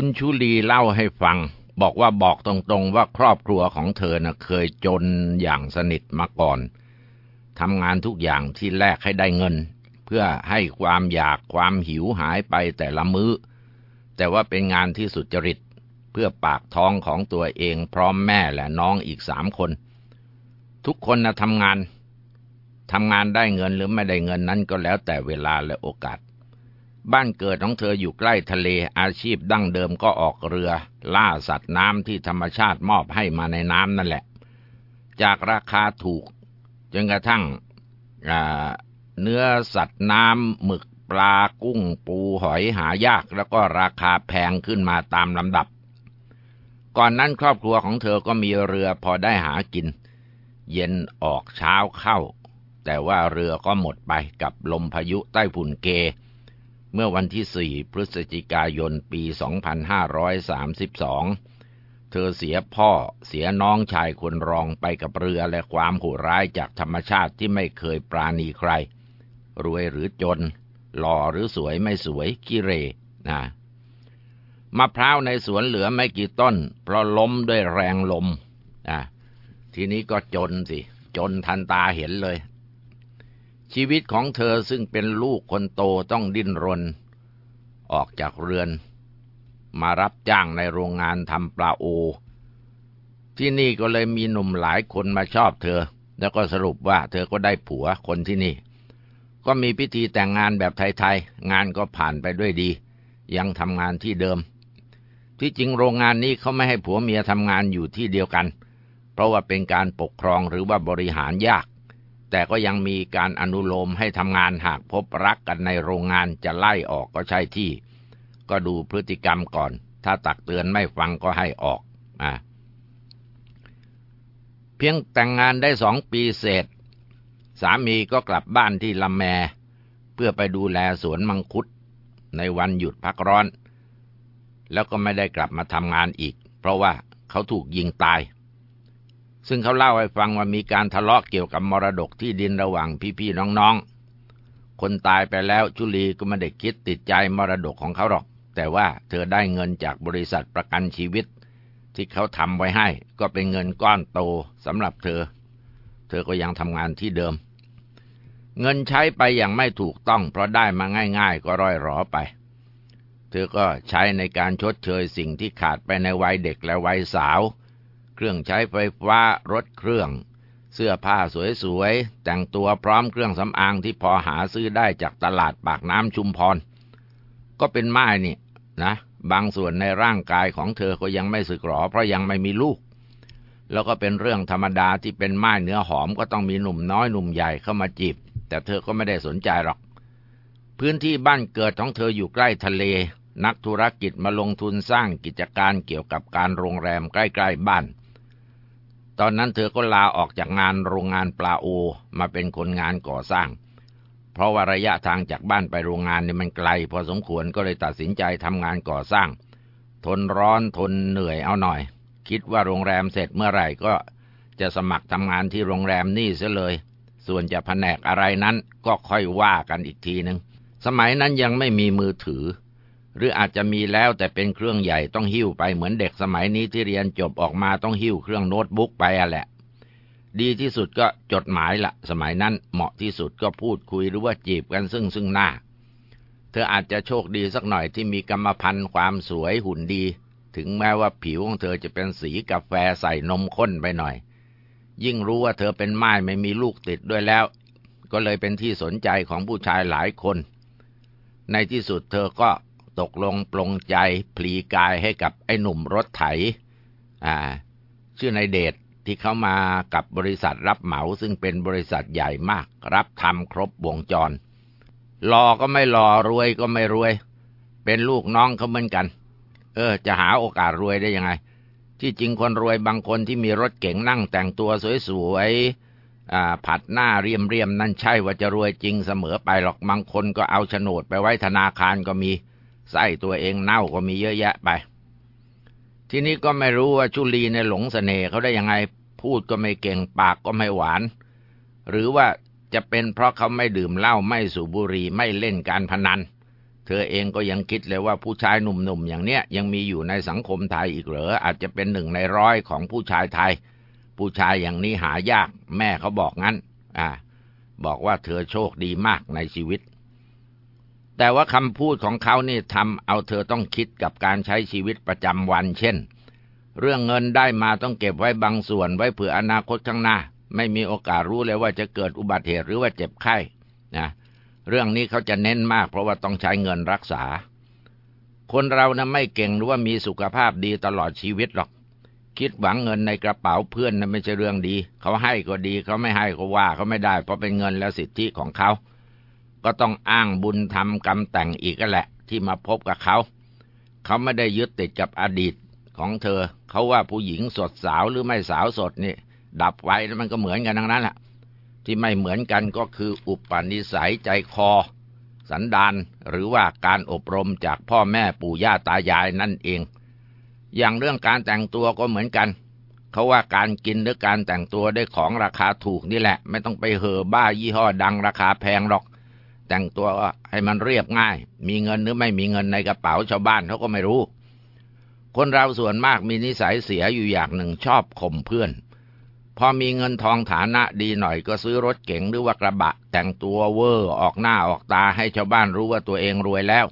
คุณชุลีเล่าให้ฟัง บอกว่าบอกตรงๆว่าครอบครัวของเธอน่ะเคยจนอย่างสนิทมาก่อนทำงานทุกอย่างที่แลกให้ได้เงิน เพื่อให้ความอยากความหิวหายไปแต่ละมื้อ แต่ว่าเป็นงานที่สุจริตเพื่อปากท้องของตัวเองพร้อมแม่และน้องอีกสามคน ทุกคนนะทำงานทำงานได้เงินหรือไม่ได้เงินนั้นก็แล้วแต่เวลาและโอกาส บ้านเกิดของเธออยู่ใกล้ทะเลอาชีพดั้งเดิมก็ออกเรือ ล่าสัตว์น้ำที่ธรรมชาติมอบให้มาในน้ำนั่นแหละ จากราคาถูก จนกระทั่งเนื้อสัตว์น้ำหมึกปลากุ้งปูหอยหายากแล้วก็ราคาแพงขึ้นมาตามลำดับ ก่อนนั้นครอบครัวของเธอก็มีเรือพอได้หากิน เย็นออกเช้าเข้า แต่ว่าเรือก็หมดไปกับลมพายุใต้ฝุ่นเก เมื่อวันที่ 4 พฤศจิกายน ปี 2532 เธอเสียพ่อเสียน้องชายคนรองไปกับเรือและความโหดร้ายจากธรรมชาติที่ไม่เคยปราณีใคร รวยหรือจน หล่อหรือสวยไม่สวยกิเรนะมะพร้าวในสวนเหลือไม่กี่ต้น เพราะล้มด้วยแรงลมอะทีนี้ก็จนสิ จนทันตาเห็นเลย ชีวิตของเธอซึ่งเป็นลูกคนโตต้องดิ้นรน ออกจากเรือน มารับจ้างในโรงงานทำปลาโอ ที่นี่ก็เลยมีหนุ่มหลายคนมาชอบเธอ แล้วก็สรุปว่าเธอก็ได้ผัวคนที่นี่ ก็มีพิธีแต่งงานแบบไทยๆ งานก็ผ่านไปด้วยดี ยังทำงานที่เดิม ที่จริงโรงงานนี้เขาไม่ให้ผัวเมียทำงานอยู่ที่เดียวกัน เพราะว่าเป็นการปกครองหรือว่าบริหารยาก แต่ก็ยังมีการอนุโลมให้ทำงานหากพบรักกันในโรงงานจะไล่ออกก็ใช่ที่ ก็ดูพฤติกรรมก่อน ถ้าตักเตือนไม่ฟังก็ให้ออกอ่าเพียงแต่งงานได้สองปีเศษสามีก็กลับบ้านที่ลำแม เพื่อไปดูแลสวนมังคุด ในวันหยุดพักร้อน แล้วก็ไม่ได้กลับมาทำงานอีก เพราะว่าเขาถูกยิงตาย ซึ่งเขาเล่าให้ฟังว่ามีการทะเลาะเกี่ยวกับมรดกที่ดินระหว่างพี่ๆน้องๆ คนตายไปแล้วจุลีก็ไม่ได้คิดติดใจมรดกของเขาหรอก แต่ว่าเธอได้เงินจากบริษัทประกันชีวิต ที่เขาทำไว้ให้ ก็เป็นเงินก้อนโตสำหรับเธอ เธอก็ยังทำงานที่เดิม เงินใช้ไปอย่างไม่ถูกต้อง เพราะได้มาง่าย ๆ ก็ร่อยหรอไป เธอก็ใช้ในการชดเชยสิ่งที่ขาดไปในวัยเด็กและวัยสาว เครื่องใช้ไฟฟ้ารถเครื่อง เสื้อผ้าสวยๆ แต่งตัวพร้อมเครื่องสำอางที่พอหาซื้อได้จากตลาดปากน้ำชุมพร ก็เป็นไม้นี่นะ บางส่วนในร่างกายของเธอก็ยังไม่สึกหรอเพราะยังไม่มีลูก แล้วก็เป็นเรื่องธรรมดาที่เป็นไม้เนื้อหอมก็ต้องมีหนุ่มน้อยหนุ่มใหญ่เข้ามาจีบ แต่เธอก็ไม่ได้สนใจหรอก พื้นที่บ้านเกิดของเธออยู่ใกล้ทะเลนักธุรกิจมาลงทุนสร้างกิจการเกี่ยวกับการโรงแรมใกล้ ๆ บ้าน ตอนนั้นเธอก็ลาออกจากงานโรงงานปลาโอ มาเป็นคนงานก่อสร้าง เพราะว่าระยะทางจากบ้านไปโรงงานเนี่ยมันไกล พอสมควรก็เลยตัดสินใจทำงานก่อสร้าง ทนร้อนทนเหนื่อยเอาหน่อย คิดว่าโรงแรมเสร็จเมื่อไหร่ก็จะสมัครทำงานที่โรงแรมนี่เสียเลย ส่วนจะแผนกอะไรนั้นก็ค่อยว่ากันอีกทีหนึ่งสมัยนั้นยังไม่มีมือถือ หรืออาจจะมีแล้วแต่เป็นเครื่องใหญ่ต้องหิ้วไปเหมือนเด็กสมัยนี้ที่เรียนจบออกมาต้องหิ้วเครื่องโน้ตบุ๊กไปอะแหละ ดีที่สุดก็จดหมายละสมัยนั้นเหมาะที่สุดก็พูดคุยหรือว่าจีบกันซึ่งซึ่งหน้า เธออาจจะโชคดีสักหน่อยที่มีกรรมพันธุ์ความสวยหุ่นดี ถึงแม้ว่าผิวของเธอจะเป็นสีกาแฟใส่นมข้นไปหน่อย ยิ่งรู้ว่าเธอเป็นไม้ไม่มีลูกติดด้วยแล้ว ก็เลยเป็นที่สนใจของผู้ชายหลายคน ในที่สุดเธอก็ ตกลงปลงใจพลีกายให้กับไอ้หนุ่มรถไถ อ่า ชื่อนายเดชที่เขามากับบริษัทรับเหมาซึ่งเป็นบริษัทใหญ่มาก รับทำครบวงจร รอก็ไม่รอรวยก็ไม่รวย เป็นลูกน้องเขาเหมือนกัน เออ จะหาโอกาสรวยได้ยังไง ที่จริงคนรวยบางคนที่มีรถเก๋งนั่งแต่งตัวสวยๆผัดหน้าเรียมเรียมนั่นใช่ว่าจะรวยจริงเสมอไปหรอกบางคนก็เอาโฉนดไปไว้ธนาคารก็มี ใส่ตัวเองเน่าก็มีเยอะแยะไป ทีนี้ก็ไม่รู้ว่าชุลีในหลงสเสน่ห์เขาได้ยังไงพูดก็ไม่เก่งปากก็ไม่หวาน หรือว่าจะเป็นเพราะเขาไม่ดื่มเหล้าไม่สูบบุหรี่ไม่เล่นการพนัน เธอเองก็ยังคิดเลยว่าผู้ชายหนุ่มๆอย่างเนี้ยยังมีอยู่ในสังคมไทยอีกเหรออาจจะเป็นหนึ่งในร้อยของผู้ชายไทย ผู้ชายอย่างนี้หายาก แม่เขาบอกงั้น อ่า บอกว่าเธอโชคดีมากในชีวิต แต่ว่าคำพูดของเขานี่ทำเอาเธอต้องคิดกับการใช้ชีวิตประจำวัน เช่น เรื่องเงินได้มาต้องเก็บไว้บางส่วนไว้เผื่ออนาคตข้างหน้า ไม่มีโอกาสรู้เลยว่าจะเกิดอุบัติเหตุหรือว่าเจ็บไข้นะเรื่องนี้เขาจะเน้นมากเพราะว่าต้องใช้เงินรักษา คนเรานะไม่เก่งหรือว่ามีสุขภาพดีตลอดชีวิตหรอก คิดหวังเงินในกระเป๋าเพื่อนนะไม่ใช่เรื่องดี เขาให้ก็ดีเขาไม่ให้ก็ว่าเขาไม่ได้ เพราะเป็นเงินและสิทธิของเขา ก็ต้องอ้างบุญทำกรรมแต่งอีกแหละ ที่มาพบกับเขา เขาไม่ได้ยึดติดกับอดีตของเธอ เขาว่าผู้หญิงสดสาวหรือไม่สาวสดนี่ ดับไว้แล้วมันก็เหมือนกันทั้งนั้นแหละที่ไม่เหมือนกันก็คืออุปนิสัยใจคอ สันดานหรือว่าการอบรมจากพ่อแม่ปู่ย่าตายายนั่นเอง อย่างเรื่องการแต่งตัวก็เหมือนกันเขาว่าการกินหรือการแต่งตัวได้ของราคาถูกนี่แหละ ไม่ต้องไปเห่อบ้ายี่ห้อดังราคาแพงหรอก แต่งตัวให้มันเรียบง่าย มีเงินหรือไม่มีเงินในกระเป๋าชาวบ้านเขาก็ไม่รู้ คนเราส่วนมากมีนิสัยเสียอยู่อย่างหนึ่งชอบข่มเพื่อน พอมีเงินทองฐานะดีหน่อยก็ซื้อรถเก๋งหรือว่ากระบะ แต่งตัวเวอร์ออกหน้าออกตาให้ชาวบ้านรู้ว่าตัวเองรวยแล้ว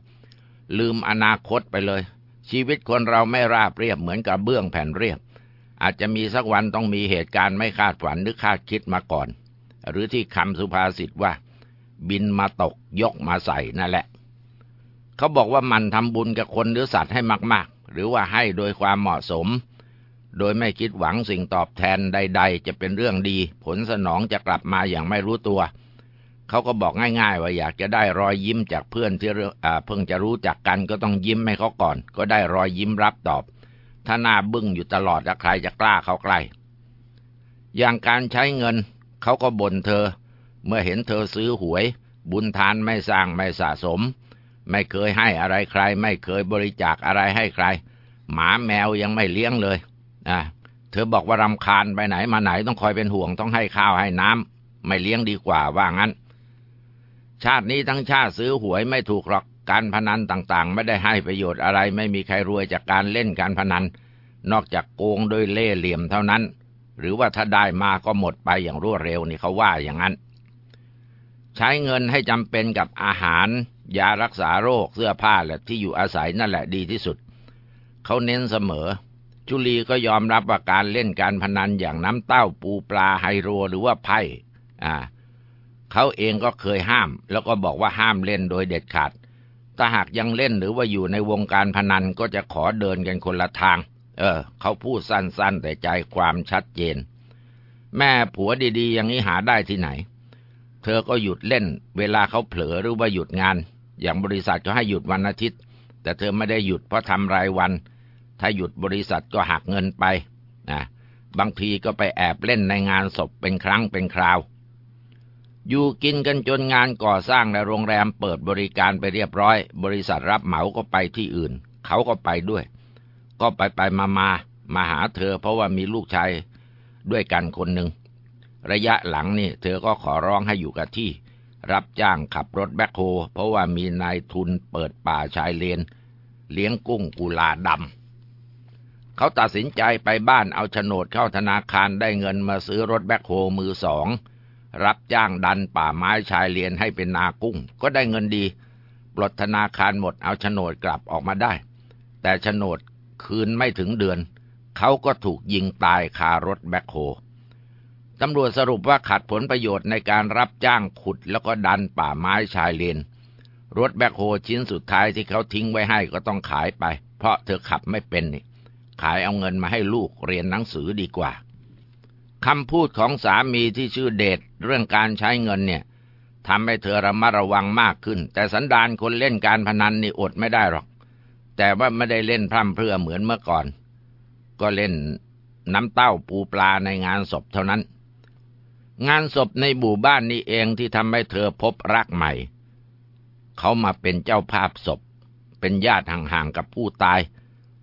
ลืมอนาคตไปเลย ชีวิตคนเราไม่ราบเรียบเหมือนกับเบื้องแผ่นเรียบ อาจจะมีสักวันต้องมีเหตุการณ์ไม่คาดฝันหรือคาดคิดมาก่อน หรือที่คำสุภาษิตว่า บินมาตกยกมาใส่นั่นแหละ เขาบอกว่ามันทำบุญกับคนหรือสัตว์ให้มาก ๆ หรือว่าให้โดยความเหมาะสม โดยไม่คิดหวังสิ่งตอบแทนใด ๆ จะเป็นเรื่องดี ผลสนองจะกลับมาอย่างไม่รู้ตัว เขาก็บอกง่าย ๆ ว่าอยากจะได้รอยยิ้มจากเพื่อนที่เพิ่งจะรู้จักกันก็ต้องยิ้มให้เขาก่อน ก็ได้รอยยิ้มรับตอบ ถ้าหน้าบึ้งอยู่ตลอดใครจะกล้าเข้าใกล้อย่างการใช้เงินเขาก็บ่นเธอ เมื่อเห็นเธอซื้อหวย บุญทานไม่สร้างไม่สะสม ไม่เคยให้อะไรใคร ไม่เคยบริจาคอะไรให้ใคร หมาแมวยังไม่เลี้ยงเลยอะเธอบอกว่ารำคาญไปไหนมาไหนต้องคอยเป็นห่วงต้องให้ข้าวให้น้ำไม่เลี้ยงดีกว่าว่างั้น ชาตินี้ทั้งชาติซื้อหวยไม่ถูกหรอกการพนันต่างๆ ไม่ได้ให้ประโยชน์อะไร ไม่มีใครรวยจากการเล่นการพนัน นอกจากโกงโดยเล่ห์เหลี่ยมเท่านั้น หรือว่าถ้าได้มาก็หมดไปอย่างรวดเร็วนี่เขาว่าอย่างนั้น ใช้เงินให้จำเป็นกับอาหาร ยารักษาโรคเสื้อผ้าและที่อยู่อาศัยนั่นแหละดีที่สุด เขาเน้นเสมอ จุลีก็ยอมรับว่าการเล่นการพนันอย่างน้ำเต้าปูปลาไฮโรหรือว่าไพ่อ่าเขาเองก็เคยห้าม แล้วก็บอกว่าห้ามเล่นโดยเด็ดขาด ถ้าหากยังเล่นหรือว่าอยู่ในวงการพนันก็จะขอเดินกันคนละทาง เออ เขาพูดสั้นๆ แต่ใจความชัดเจน แม่ผัวดีๆ อย่างนี้หาได้ที่ไหน เธอก็หยุดเล่น เวลาเขาเผลอหรือว่าหยุดงาน อย่างบริษัทก็ให้หยุดวันอาทิตย์ แต่เธอไม่ได้หยุดเพราะทำรายวัน ถ้าหยุดบริษัทก็หักเงินไปนะบางทีก็ไปแอบเล่นในงานศพเป็นครั้งเป็นคราว อยู่กินกันจนงานก่อสร้างในโรงแรมเปิดบริการไปเรียบร้อย บริษัทรับเหมาก็ไปที่อื่น เขาก็ไปด้วย ก็ไปไปมามามาหาเธอเพราะว่ามีลูกชายด้วยกันคนหนึ่ง ระยะหลังนี่เธอก็ขอร้องให้อยู่กับที่ รับจ้างขับรถแบ็คโฮ เพราะว่ามีนายทุนเปิดป่าชายเลน เลี้ยงกุ้งกุลาดำเขาตัดสินใจไปบ้านเอาโฉนดเข้าธนาคารได้เงินมาซื้อรถแบ็คโฮมือสอง รับจ้างดันป่าไม้ชายเลียนให้เป็นนากุ้ง ก็ได้เงินดี ปลดธนาคารหมดเอาโฉนดกลับออกมาได้ แต่โฉนดคืนไม่ถึงเดือน เขาก็ถูกยิงตายคารถแบ็คโฮ ตำรวจสรุปว่าขัดผลประโยชน์ในการรับจ้างขุดแล้วก็ดันป่าไม้ชายเลน รถแบคโฮชิ้นสุดท้ายที่เขาทิ้งไว้ให้ก็ต้องขายไป เพราะเธอขับไม่เป็นนี่ขายเอาเงินมาให้ลูกเรียนหนังสือดีกว่าคำพูดของสามีที่ชื่อเดชเรื่องการใช้เงินเนี่ยทำให้เธอระมัดระวังมากขึ้น แต่สันดานคนเล่นการพนันนี่อดไม่ได้หรอก แต่ว่าไม่ได้เล่นพร่ำเพรื่อเหมือนเมื่อก่อน ก็เล่นน้ำเต้าปูปลาในงานศพเท่านั้น งานศพในหมู่บ้านนี้เองที่ทำให้เธอพบรักใหม่ เขามาเป็นเจ้าภาพศพ เป็นญาติห่างๆกับผู้ตาย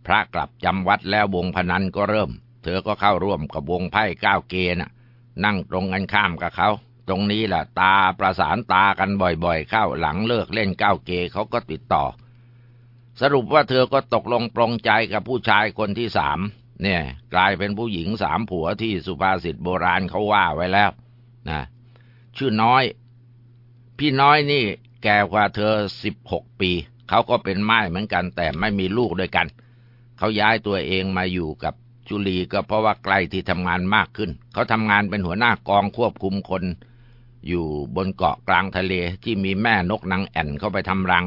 พระกลับจำวัดแล้ววงพนันก็เริ่ม เธอก็เข้าร่วมกับวงไพ่ก้าวเกณฑ์นั่งตรงกันข้ามกับเขา ตรงนี้แหละตาประสานตากันบ่อยๆ เข้าหลังเลิกเล่นก้าวเกเขาก็ติดต่อ สรุปว่าเธอก็ตกลงปรงใจกับผู้ชายคนที่สามเนี่ย กลายเป็นผู้หญิงสามผัวที่สุภาษิตโบราณเขาว่าไว้แล้ว นะชื่อน้อย พี่น้อยนี่แก่กว่าเธอสิบหกปี เขาก็เป็นไม้เหมือนกัน แต่ไม่มีลูกด้วยกัน เขาย้ายตัวเองมาอยู่กับจุลีก็เพราะว่าใกล้ที่ทำงานมากขึ้น เขาทำงานเป็นหัวหน้ากองควบคุมคน อยู่บนเกาะกลางทะเลที่มีแม่นกนางแอ่นเข้าไปทำรัง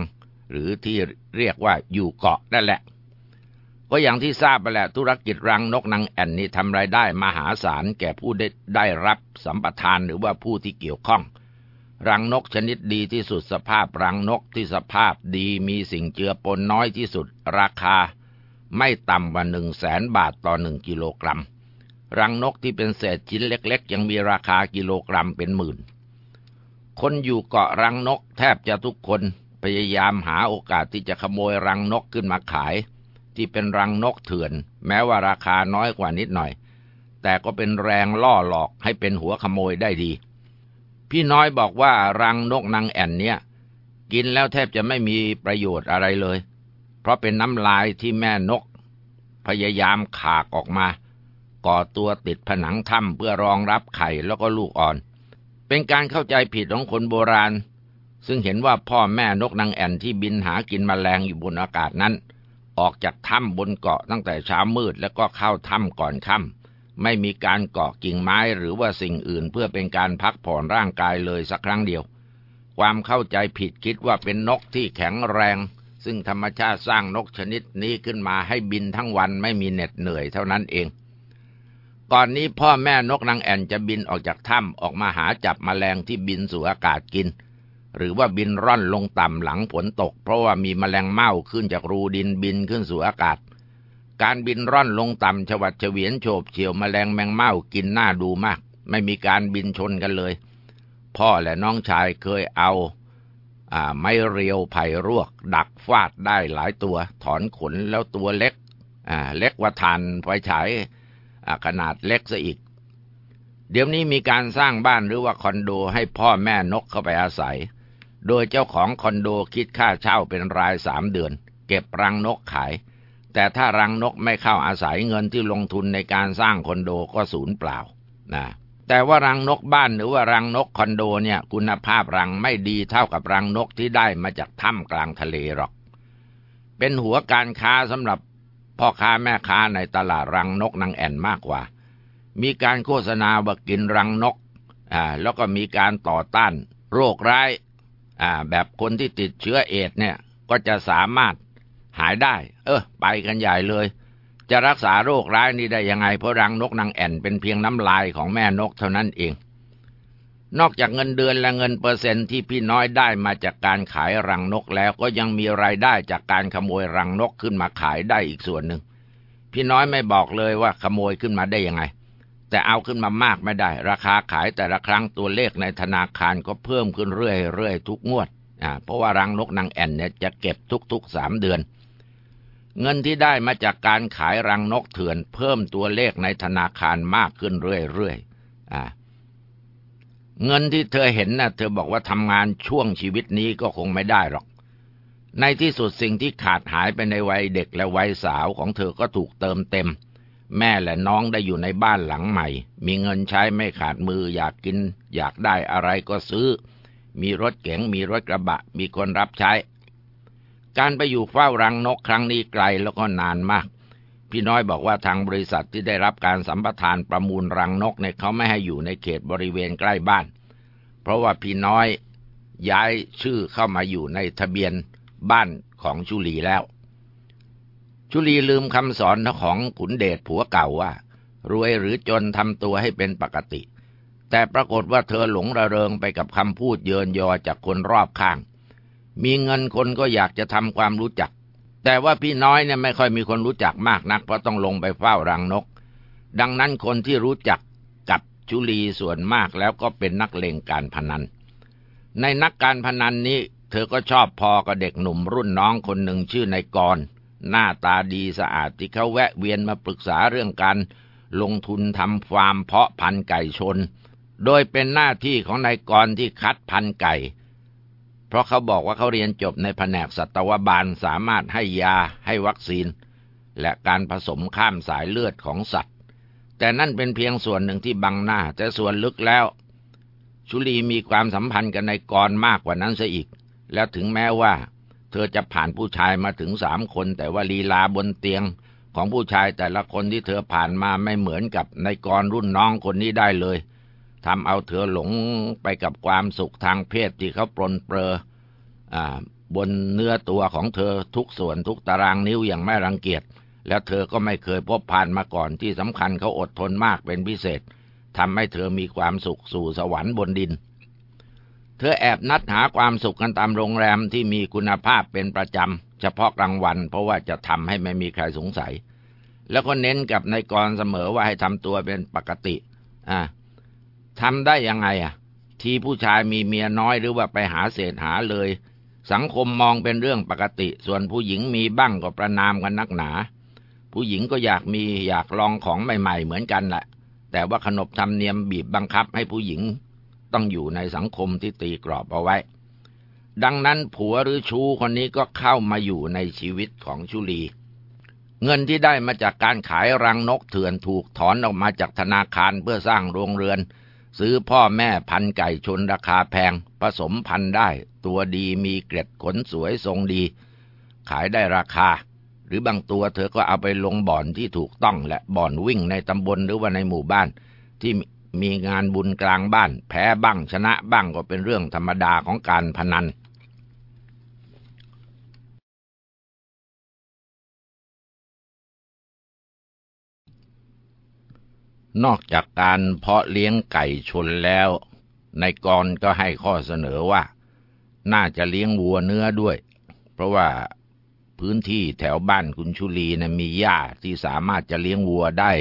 หรือที่เรียกว่าอยู่เกาะนั่นแหละ ก็อย่างที่ทราบไปแหละธุรกิจรังนกนางแอ่นนี่ทำรายได้มหาศาลแก่ผู้ได้ได้รับสัมปทานหรือว่าผู้ที่เกี่ยวข้อง รังนกชนิดดีที่สุดสภาพรังนกที่สภาพดีมีสิ่งเจือปนน้อยที่สุดราคา ไม่ต่ำกว่าหนึ่งแสนบาทต่อหนึ่งกิโลกรัม รังนกที่เป็นเศษชิ้นเล็ก ๆ ยังมีราคากิโลกรัมเป็นหมื่น คนอยู่เกาะรังนกแทบจะทุกคนพยายามหาโอกาสที่จะขโมยรังนกขึ้นมาขาย ที่เป็นรังนกเถื่อน แม้ว่าราคาน้อยกว่านิดหน่อย แต่ก็เป็นแรงล่อหลอกให้เป็นหัวขโมยได้ดี พี่น้อยบอกว่ารังนกนางแอ่นเนี่ย กินแล้วแทบจะไม่มีประโยชน์อะไรเลย เพราะเป็นน้ำลายที่แม่นก พยายามขากออกมา ก่อตัวติดผนังถ้ำเพื่อรองรับไข่แล้วก็ลูกอ่อน เป็นการเข้าใจผิดของคนโบราณซึ่งเห็นว่าพ่อแม่นกนางแอ่นที่บินหากินมแมลงอยู่บนอากาศนั้น ออกจากถ้ำบนเกาะตั้งแต่เช้ามืดแล้วก็เข้าถ้ำก่อนค่ำไม่มีการเกาะกิ่งไม้หรือว่าสิ่งอื่นเพื่อเป็นการพักผ่อนร่างกายเลยสักครั้งเดียว ความเข้าใจผิดคิดว่าเป็นนกที่แข็งแรง ซึ่งธรรมชาติสร้างนกชนิดนี้ขึ้นมาให้บินทั้งวันไม่มีเหน็ดเหนื่อยเท่านั้นเอง ก่อนนี้พ่อแม่นกนางแอ่นจะบินออกจากถ้ำออกมาหาจับมแมลงที่บินสู่อากาศกิน หรือว่าบินร่อนลงต่ำหลังฝนตก เพราะว่ามีแมลงเม่าขึ้นจากรูดินบินขึ้นสู่อากาศ การบินร่อนลงต่ำฉวัดเฉวียนโฉบเฉี่ยวแมลงแมงเม่ากินหน่าดูมาก ไม่มีการบินชนกันเลย พ่อและน้องชายเคยเอาไม้เรียวไผ่รวก ดักฟาดได้หลายตัว ถอนขนแล้วตัวเล็กเล็กว่าทานไฟฉายขนาดเล็กซะอีก เดี๋ยวนี้มีการสร้างบ้านหรือว่าคอนโดให้พ่อแม่นกเข้าไปอาศัย โดยเจ้าของคอนโดคิดค่าเช่าเป็นรายสามเดือน เก็บรังนกขาย แต่ถ้ารังนกไม่เข้าอาศัยเงินที่ลงทุนในการสร้างคอนโดก็สูญเปล่านะแต่ว่ารังนกบ้านหรือว่ารังนกคอนโดเนี่ยคุณภาพรังไม่ดีเท่ากับรังนกที่ได้มาจากถ้ำกลางทะเลหรอก เป็นหัวการค้าสำหรับพ่อค้าแม่ค้าในตลาดรังนกนางแอ่นมากกว่า มีการโฆษณาว่ากินรังนกอ่าแล้วก็มีการต่อต้าน โรคร้าย อ่า แบบคนที่ติดเชื้อเอดเนี่ย ก็จะสามารถหายได้ เออ ไปกันใหญ่เลย จะรักษาโรคร้ายนี้ได้ยังไง เพราะรังนกนางแอ่นเป็นเพียงน้ำลายของแม่นกเท่านั้นเอง นอกจากเงินเดือนและเงินเปอร์เซ็นที่พี่น้อยได้มาจากการขายรังนกแล้วก็ยังมีรายได้จากการขโมยรังนกขึ้นมาขายได้อีกส่วนหนึ่งพี่น้อยไม่บอกเลยว่าขโมยขึ้นมาได้ยังไง แต่เอาขึ้นมามากไม่ได้ ราคาขายแต่ละครั้งตัวเลขในธนาคารก็เพิ่มขึ้นเรื่อยๆทุกงวดอ่าเพราะว่ารังนกนางแอ่นเนี่ยจะเก็บทุกๆสามเดือน เงินที่ได้มาจากการขายรังนกเถื่อน เพิ่มตัวเลขในธนาคารมากขึ้นเรื่อยๆอ่าเงินที่เธอเห็นนะ่ะ เธอบอกว่าทำงานช่วงชีวิตนี้ก็คงไม่ได้หรอก ในที่สุดสิ่งที่ขาดหายไปในวัยเด็กและวัยสาวของเธอก็ถูกเติมเต็ม แม่และน้องได้อยู่ในบ้านหลังใหม่ มีเงินใช้ไม่ขาดมืออยากกิน อยากได้อะไรก็ซื้อ มีรถเก๋งมีรถกระบะ มีคนรับใช้ การไปอยู่เฝ้ารังนกครั้งนี้ไกลแล้วก็นานมาก พี่น้อยบอกว่าทางบริษัทที่ได้รับการสัมปทานประมูลรังนกเนี่ยเขาไม่ให้อยู่ในเขตบริเวณใกล้บ้าน เพราะว่าพี่น้อยย้ายชื่อเข้ามาอยู่ในทะเบียนบ้านของชุลีแล้ว ชุลีลืมคำสอนของขุนเดชผัวเก่าว่า รวยหรือจนทำตัวให้เป็นปกติ แต่ปรากฏว่าเธอหลงระเริงไปกับคำพูดเยินยอจากคนรอบข้าง มีเงินคนก็อยากจะทำความรู้จัก แต่ว่าพี่น้อยเนี่ยไม่ค่อยมีคนรู้จักมากนักเพราะต้องลงไปเฝ้ารังนก ดังนั้นคนที่รู้จักกับชุลีส่วนมากแล้วก็เป็นนักเลงการพนัน ในนักการพนันนี้ เธอก็ชอบพอกับเด็กหนุ่มรุ่นน้องคนหนึ่งชื่อนายกร หน้าตาดีสะอาดที่เขาแวะเวียนมาปรึกษาเรื่องการลงทุนทำฟาร์มเพาะพันธุ์ไก่ชน โดยเป็นหน้าที่ของนายกรที่คัดพันไก่ เพราะเขาบอกว่าเขาเรียนจบในแผนกสัตวบาลสามารถให้ยาให้วัคซีน และการผสมข้ามสายเลือดของสัตว์ แต่นั่นเป็นเพียงส่วนหนึ่งที่บังหน้าแต่ส่วนลึกแล้ว ชุลีมีความสัมพันธ์กับนายกรมากกว่านั้นซะอีก แล้วถึงแม้ว่า ธอจะผ่านผู้ชายมาถึงสามคน แต่ว่าลีลาบนเตียงของผู้ชายแต่ละคนที่เธอผ่านมาไม่เหมือนกับในกรรุ่นน้องคนนี้ได้เลยทำเอาเธอหลงไปกับความสุขทางเพศที่เขาปรนเปรอบนเนื้อตัวของเธอทุกส่วนทุกตารางนิ้วอย่างไม่รังเกียจ แล้วเธอก็ไม่เคยพบผ่านมาก่อนที่สำคัญเขาอดทนมากเป็นพิเศษทำให้เธอมีความสุขสู่สวรรค์บนดิน เธอแอบนัดหาความสุขกันตามโรงแรมที่มีคุณภาพเป็นประจำ เฉพาะกลางวัน เพราะว่าจะทำให้ไม่มีใครสงสัย แล้วก็เน้นกับนายกรเสมอว่าให้ทำตัวเป็นปกติ อ่าทำได้ยังไงอะ ทีผู้ชายมีเมียน้อยหรือว่าไปหาเศษหาเลย สังคมมองเป็นเรื่องปกติ ส่วนผู้หญิงมีบ้างก็ประนามกันนักหนา ผู้หญิงก็อยากมีอยากลองของใหม่ ๆ เหมือนกันแหละแต่ว่าขนบธรรมเนียมบีบบังคับให้ผู้หญิง ต้องอยู่ในสังคมที่ตีกรอบเอาไว้ ดังนั้นผัวหรือชู้คนนี้ก็เข้ามาอยู่ในชีวิตของชุลี เงินที่ได้มาจากการขายรังนกเถื่อนถูกถอนออกมาจากธนาคารเพื่อสร้างโรงเรือน ซื้อพ่อแม่พันไก่ชนราคาแพง ผสมพันธุ์ได้ ตัวดีมีเกล็ดขนสวยทรงดี ขายได้ราคาหรือบางตัวเธอก็เอาไปลงบ่อนที่ถูกต้องและบ่อนวิ่งในตำบลหรือว่าในหมู่บ้าน ที่ มีงานบุญกลางบ้าน แพ้บ้างชนะบ้างก็เป็นเรื่องธรรมดาของการพนันนอกจากการเพาะเลี้ยงไก่ชนแล้ว นายกรก็ให้ข้อเสนอว่า น่าจะเลี้ยงวัวเนื้อด้วย เพราะว่าพื้นที่แถวบ้านคุณชุลีนะมีหญ้าที่สามารถจะเลี้ยงวัวได้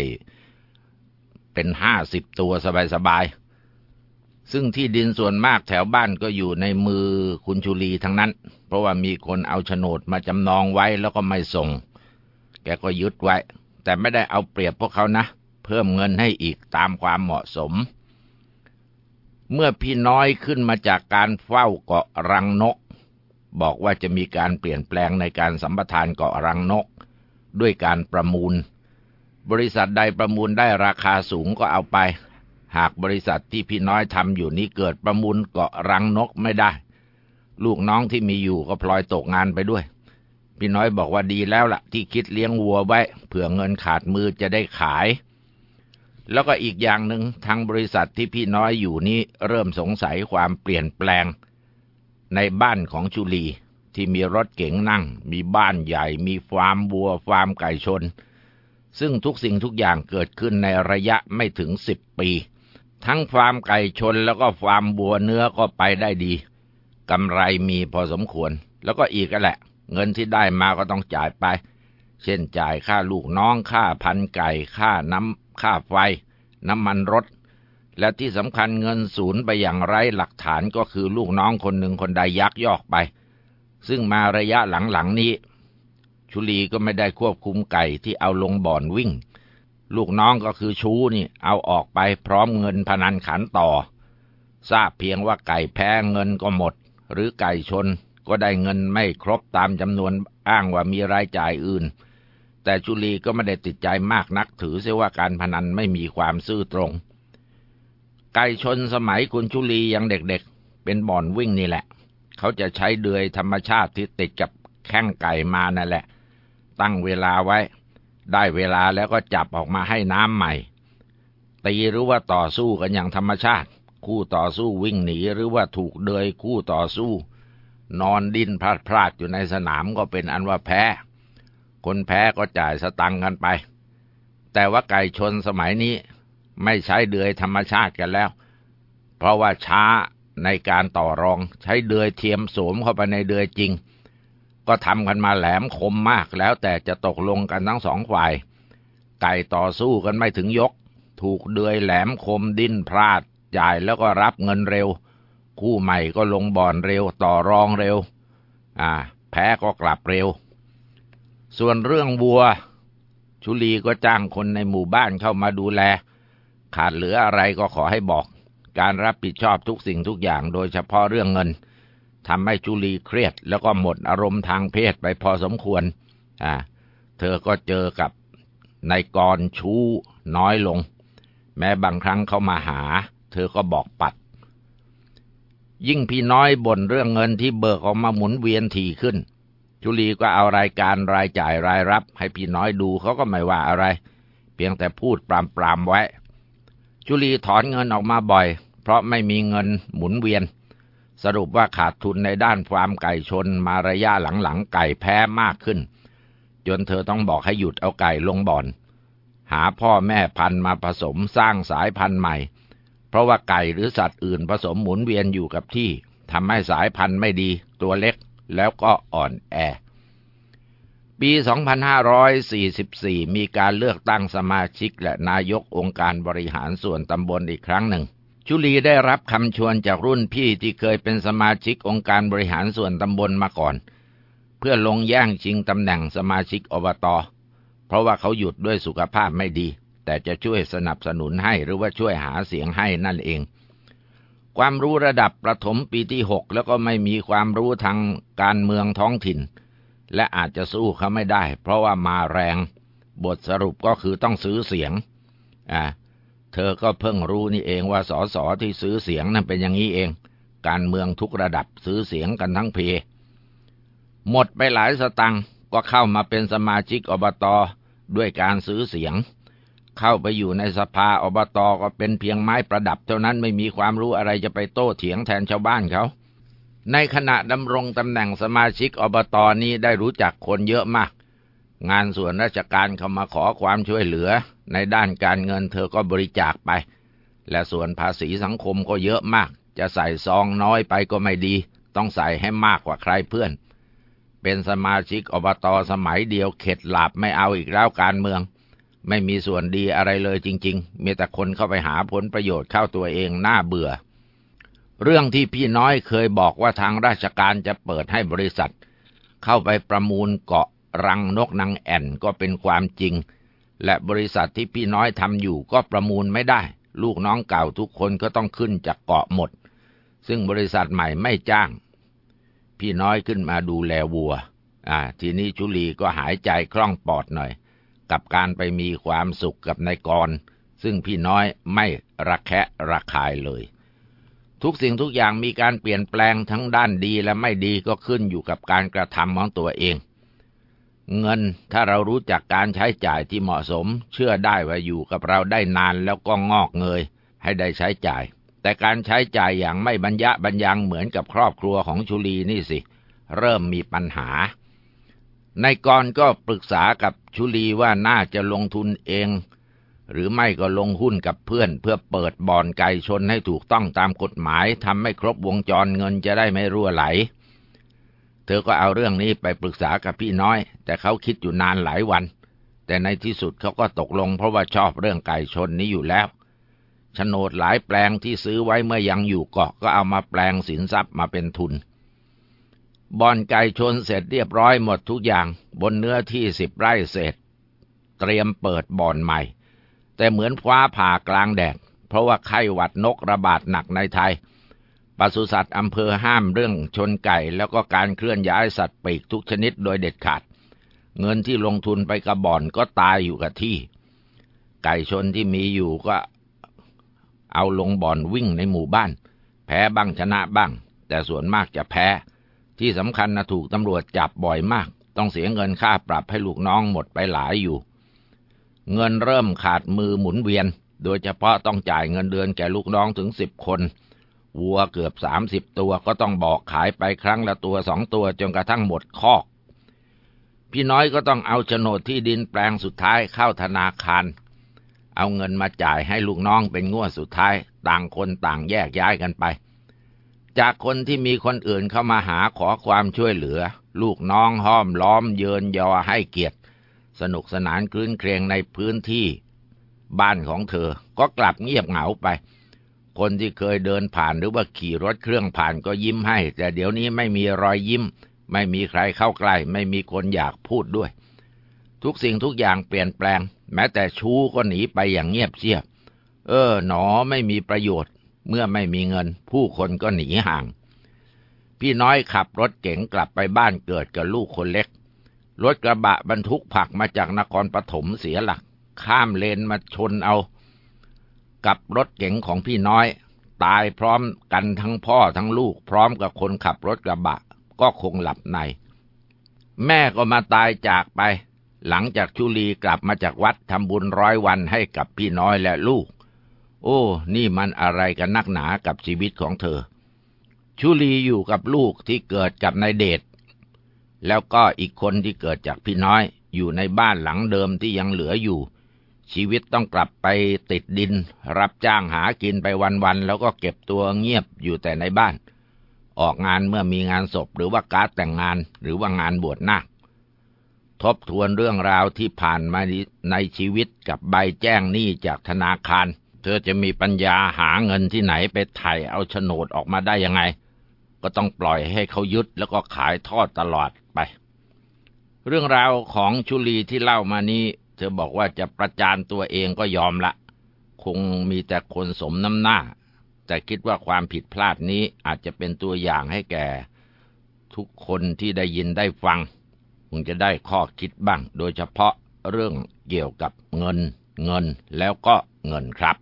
เป็นห้าสิบตัวสบายๆ ซึ่งที่ดินส่วนมากแถวบ้านก็อยู่ในมือคุณชุลีทั้งนั้น เพราะว่ามีคนเอาโฉนดมาจำนองไว้แล้วก็ไม่ส่ง แกก็ยึดไว้ แต่ไม่ได้เอาเปรียบพวกเขานะ เพิ่มเงินให้อีกตามความเหมาะสม เมื่อพี่น้อยขึ้นมาจากการเฝ้าเกาะรังนก บอกว่าจะมีการเปลี่ยนแปลงในการสัมปทานเกาะรังนก ด้วยการประมูล บริษัทใดประมูลได้ราคาสูงก็เอาไป หากบริษัทที่พี่น้อยทำอยู่นี้เกิดประมูลเกาะรังนกไม่ได้ ลูกน้องที่มีอยู่ก็พลอยตกงานไปด้วย พี่น้อยบอกว่าดีแล้วละ่ะ ที่คิดเลี้ยงวัวไว้เผื่อเงินขาดมือจะได้ขาย แล้วก็อีกอย่างหนึ่งทางบริษัทที่พี่น้อยอยู่นี้เริ่มสงสัยความเปลี่ยนแปลง ในบ้านของชุลีที่มีรถเก๋งนั่ง มีบ้านใหญ่ มีฟาร์มวัวฟาร์มไก่ชน ซึ่งทุกสิ่งทุกอย่างเกิดขึ้นในระยะไม่ถึงสิบปี ทั้งฟาร์มไก่ชนแล้วก็ฟาร์มวัวเนื้อก็ไปได้ดีกำไรมีพอสมควร แล้วก็อีกก็แหละ เงินที่ได้มาก็ต้องจ่ายไป เช่นจ่ายค่าลูกน้องค่าพันไก่ค่าน้ำค่าไฟ น้ำมันรถ และที่สำคัญเงินศูนย์ไปอย่างไรหลักฐานก็คือลูกน้องคนหนึ่งคนใดยักยอกไป ซึ่งมาระยะหลังๆนี้ ชุลีก็ไม่ได้ควบคุมไก่ที่เอาลงบ่อนวิ่ง ลูกน้องก็คือชูนี่เอาออกไปพร้อมเงินพนันขันต่อ ทราบเพียงว่าไก่แพ้เงินก็หมด หรือไก่ชนก็ได้เงินไม่ครบตามจำนวนอ้างว่ามีรายจ่ายอื่น แต่จุลีก็ไม่ได้ติดใจมากนักถือเสียว่าการพนันไม่มีความซื่อตรง ไก่ชนสมัยคุณชุลียังเด็กๆ เป็นบ่อนวิ่งนี่แหละ เขาจะใช้เดือยธรรมชาติที่ติดกับแข้งไก่มานั่นแหละ ตั้งเวลาไว้ ได้เวลาแล้วก็จับออกมาให้น้ำใหม่ ตีหรือว่าต่อสู้กันอย่างธรรมชาติ คู่ต่อสู้วิ่งหนีหรือว่าถูกเดือยคู่ต่อสู้ นอนดิ้นพลาดพลาดอยู่ในสนามก็เป็นอันว่าแพ้ คนแพ้ก็จ่ายสตังกันไป แต่ว่าไก่ชนสมัยนี้ไม่ใช้เดือยธรรมชาติกันแล้ว เพราะว่าช้าในการต่อรองใช้เดือยเทียมสวมเข้าไปในเดือยจริง ก็ทำกันมาแหลมคมมากแล้วแต่จะตกลงกันทั้งสองฝ่าย ไก่ต่อสู้กันไม่ถึงยก ถูกเดือยแหลมคมดิ้นพลาด จ่ายแล้วก็รับเงินเร็ว คู่ใหม่ก็ลงบ่อนเร็วต่อรองเร็ว อ่า แพ้ก็กลับเร็ว ส่วนเรื่องวัว ชุลีก็จ้างคนในหมู่บ้านเข้ามาดูแล ขาดเหลืออะไรก็ขอให้บอก การรับผิดชอบทุกสิ่งทุกอย่างโดยเฉพาะเรื่องเงิน ทำให้จุลีเครียด แล้วก็หมดอารมณ์ทางเพศไปพอสมควร อ่า เธอก็เจอกับนายกรชู้น้อยลง แม้บางครั้งเขามาหา เธอก็บอกปัด ยิ่งพี่น้อยบ่นเรื่องเงินที่เบิกออกมาหมุนเวียนถี่ขึ้น จุลีก็เอารายการรายจ่ายรายรับ ให้พี่น้อยดูเขาก็ไม่ว่าอะไร เพียงแต่พูดปรามๆไว้ จุลีถอนเงินออกมาบ่อย เพราะไม่มีเงินหมุนเวียน สรุปว่าขาดทุนในด้านฟาร์มไก่ชนมาระยะหลังๆไก่แพ้มากขึ้น จนเธอต้องบอกให้หยุดเอาไก่ลงบ่อน หาพ่อแม่พันธุ์มาผสมสร้างสายพันธุ์ใหม่ เพราะว่าไก่หรือสัตว์อื่นผสมหมุนเวียนอยู่กับที่ทำให้สายพันธุ์ไม่ดี ตัวเล็กแล้วก็อ่อนแอ ปี 2544 มีการเลือกตั้งสมาชิกและนายกองค์การบริหารส่วนตำบลอีกครั้งหนึ่ง ชุลีได้รับคำชวนจากรุ่นพี่ที่เคยเป็นสมาชิกองค์การบริหารส่วนตำบลมาก่อน เพื่อลงแย่งชิงตำแหน่งสมาชิกอบตเพราะว่าเขาหยุดด้วยสุขภาพไม่ดี แต่จะช่วยสนับสนุนให้หรือว่าช่วยหาเสียงให้นั่นเอง ความรู้ระดับประถมปีที่หกแล้วก็ไม่มีความรู้ทางการเมืองท้องถิ่น และอาจจะสู้เขาไม่ได้ เพราะว่ามาแรง บทสรุปก็คือต้องซื้อเสียงอ่า เธอก็เพิ่งรู้นี่เองว่าสสที่ซื้อเสียงนั่นเป็นอย่างนี้เอง การเมืองทุกระดับซื้อเสียงกันทั้งเพหมดไปหลายสตังค์ก็เข้ามาเป็นสมาชิกอบตด้วยการซื้อเสียง เข้าไปอยู่ในสภาอบตก็เป็นเพียงไม้ประดับ เท่านั้นไม่มีความรู้อะไรจะไปโต้เถียงแทนชาวบ้านเขา ในขณะดำรงตำแหน่งสมาชิกอบตนี้ได้รู้จักคนเยอะมาก งานส่วนราชการเขามาขอความช่วยเหลือ ในด้านการเงินเธอก็บริจาคไป และส่วนภาษีสังคมก็เยอะมาก จะใส่ซองน้อยไปก็ไม่ดี ต้องใส่ให้มากกว่าใครเพื่อน เป็นสมาชิกอบตสมัยเดียวเข็ดหลับไม่เอาอีกแล้วการเมือง ไม่มีส่วนดีอะไรเลยจริง ๆ มีแต่คนเข้าไปหาผลประโยชน์เข้าตัวเองน่าเบื่อ เรื่องที่พี่น้อยเคยบอกว่าทางราชการจะเปิดให้บริษัท เข้าไปประมูลเกาะ รังนกนางแอ่นก็เป็นความจริง และบริษัทที่พี่น้อยทำอยู่ก็ประมูลไม่ได้ ลูกน้องเก่าทุกคนก็ต้องขึ้นจากเกาะหมด ซึ่งบริษัทใหม่ไม่จ้าง พี่น้อยขึ้นมาดูแลวัว อ่า ทีนี้ชุลีก็หายใจคล่องปอดหน่อย กับการไปมีความสุขกับนายกร ซึ่งพี่น้อยไม่ระแคะระคายเลยทุกสิ่งทุกอย่างมีการเปลี่ยนแปลงทั้งด้านดีและไม่ดีก็ขึ้นอยู่กับการกระทำของตัวเอง เงินถ้าเรารู้จักการใช้จ่ายที่เหมาะสม เชื่อได้ว่าอยู่กับเราได้นานแล้วก็งอกเงย ให้ได้ใช้จ่าย แต่การใช้จ่ายอย่างไม่บรรยะบรรยังเหมือนกับครอบครัวของชุลีนี่สิ เริ่มมีปัญหาในกรก็ปรึกษากับชุลีว่าน่าจะลงทุนเอง หรือไม่ก็ลงหุ้นกับเพื่อน เพื่อเปิดบ่อนไก่ชนให้ถูกต้องตามกฎหมายทำให้ครบวงจรเงินจะได้ไม่รั่วไหล เธอก็เอาเรื่องนี้ไปปรึกษากับพี่น้อย แต่เขาคิดอยู่นานหลายวัน แต่ในที่สุดเขาก็ตกลงเพราะว่าชอบเรื่องไก่ชนนี้อยู่แล้วโฉนดหลายแปลงที่ซื้อไว้เมื่อยังอยู่เกาะก็เอามาแปลงสินทรัพย์มาเป็นทุนบอนไก่ชนเสร็จเรียบร้อยหมดทุกอย่าง บนเนื้อที่สิบไร่เศษเตรียมเปิดบ่อนใหม่ แต่เหมือนฟ้าผ่ากลางแดดเพราะว่าไข้หวัดนกระบาดหนักในไทย ปศุสัตว์อำเภอห้ามเรื่องชนไก่ แล้วก็การเคลื่อนย้ายสัตว์ปีกทุกชนิดโดยเด็ดขาด เงินที่ลงทุนไปกระบ่อนก็ตายอยู่กับที่ ไก่ชนที่มีอยู่ก็เอาลงบ่อนวิ่งในหมู่บ้าน แพ้บ้างชนะบ้าง แต่ส่วนมากจะแพ้ ที่สำคัญนะถูกตำรวจจับบ่อยมาก ต้องเสียเงินค่าปรับให้ลูกน้องหมดไปหลายอยู่ เงินเริ่มขาดมือหมุนเวียน โดยเฉพาะต้องจ่ายเงินเดือนแก่ลูกน้องถึงสิบคน วัวเกือบสามสิบตัวก็ต้องบอกขายไปครั้งละตัวสองตัวจนกระทั่งหมดคอก พี่น้อยก็ต้องเอาโฉนดที่ดินแปลงสุดท้ายเข้าธนาคาร เอาเงินมาจ่ายให้ลูกน้องเป็นงวดสุดท้าย ต่างคนต่างแยกย้ายกันไป จากคนที่มีคนอื่นเข้ามาหาขอความช่วยเหลือ ลูกน้องห้อมล้อมเยินยอให้เกียรติ สนุกสนานคลื้นเครงในพื้นที่ บ้านของเธอก็กลับเงียบเหงาไป คนที่เคยเดินผ่านหรือว่าขี่รถเครื่องผ่านก็ยิ้มให้ แต่เดี๋ยวนี้ไม่มีรอยยิ้ม ไม่มีใครเข้าใกล้ ไม่มีคนอยากพูดด้วย ทุกสิ่งทุกอย่างเปลี่ยนแปลง แม้แต่ชู้ก็หนีไปอย่างเงียบเชียบ เออ หนอไม่มีประโยชน์ เมื่อไม่มีเงิน ผู้คนก็หนีห่าง พี่น้อยขับรถเก๋งกลับไปบ้านเกิดกับลูกคนเล็กรถกระบะบรรทุกผักมาจากนครปฐมเสียหลัก ข้ามเลนมาชนเอา กับรถเก๋งของพี่น้อย ตายพร้อมกันทั้งพ่อทั้งลูกพร้อมกับคนขับรถกระบะ ก็คงหลับใน แม่ก็มาตายจากไป หลังจากชุลีกลับมาจากวัดทำบุญร้อยวันให้กับพี่น้อยและลูก โอ้ นี่มันอะไรกันนักหนากับชีวิตของเธอ ชุลีอยู่กับลูกที่เกิดกับนายเดชแล้วก็อีกคนที่เกิดจากพี่น้อยอยู่ในบ้านหลังเดิมที่ยังเหลืออยู่ ชีวิตต้องกลับไปติดดิน รับจ้างหากินไปวันๆแล้วก็เก็บตัวเงียบอยู่แต่ในบ้าน ออกงานเมื่อมีงานศพหรือว่าการแต่งงานหรือว่างานบวชนาคทบทวนเรื่องราวที่ผ่านมาในชีวิตกับใบแจ้งหนี้จากธนาคาร เธอจะมีปัญญาหาเงินที่ไหนไปไถ่เอาโฉนดออกมาได้ยังไง ก็ต้องปล่อยให้เขายึดแล้วก็ขายทอดตลอดไป เรื่องราวของชุลีที่เล่ามานี้ เธอบอกว่าจะประจานตัวเองก็ยอมละ คงมีแต่คนสมน้ำหน้า แต่คิดว่าความผิดพลาดนี้อาจจะเป็นตัวอย่างให้แก่ ทุกคนที่ได้ยินได้ฟังคงจะได้ข้อคิดบ้าง โดยเฉพาะเรื่องเกี่ยวกับเงิน เงินแล้วก็เงินครับ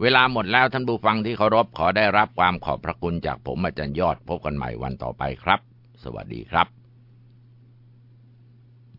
เวลาหมดแล้วท่านผู้ฟังที่เคารพขอได้รับความขอบพระคุณจากผมอาจารย์ยอดพบกันใหม่วันต่อไปครับ สวัสดีครับ